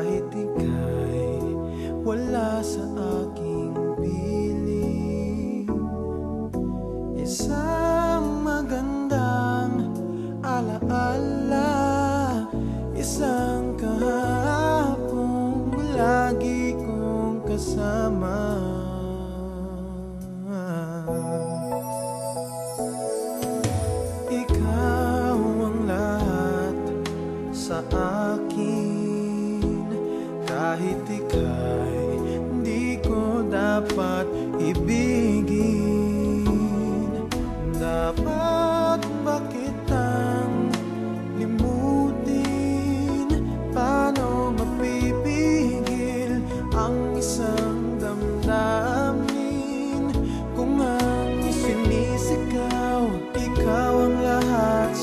Kahit ika'y wala sa aking piling. Isang magandang alaala Isang kahapong lagi kong kasama. Ikaw ang lahat sa akin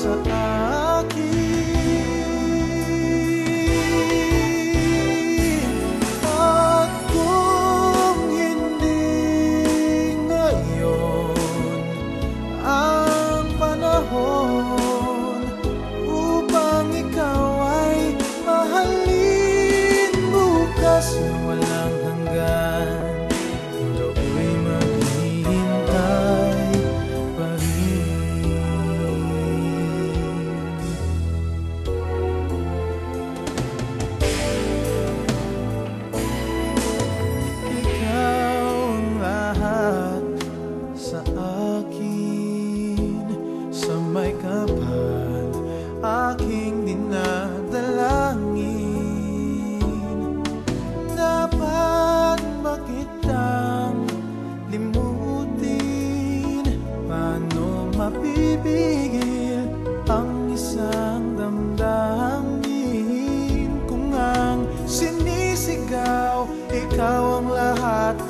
lahat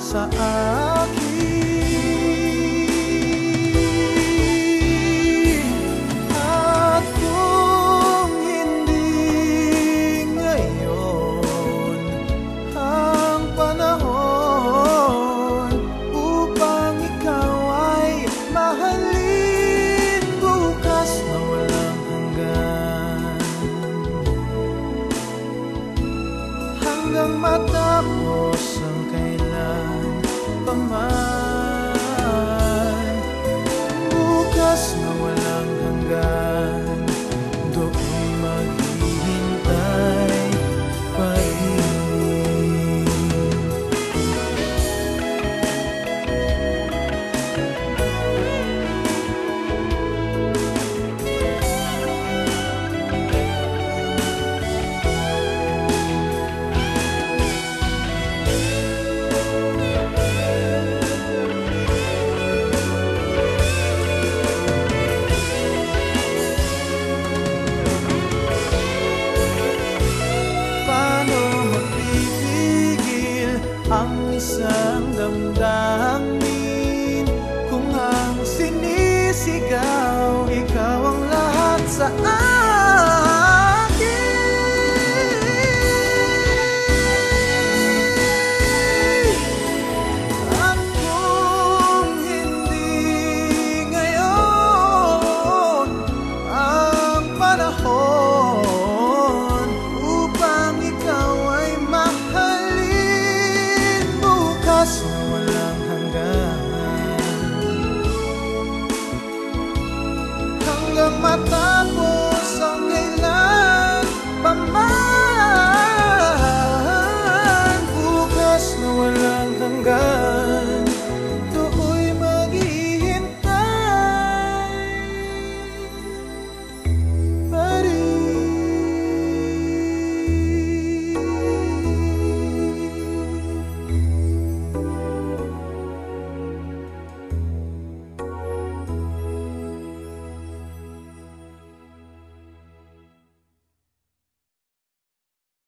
sa akin. At kung hindi ngayon ang panahon upang ikaw ay mahalin bukas na walang hanggan. Hanggang matapos pa man isang damdamin matado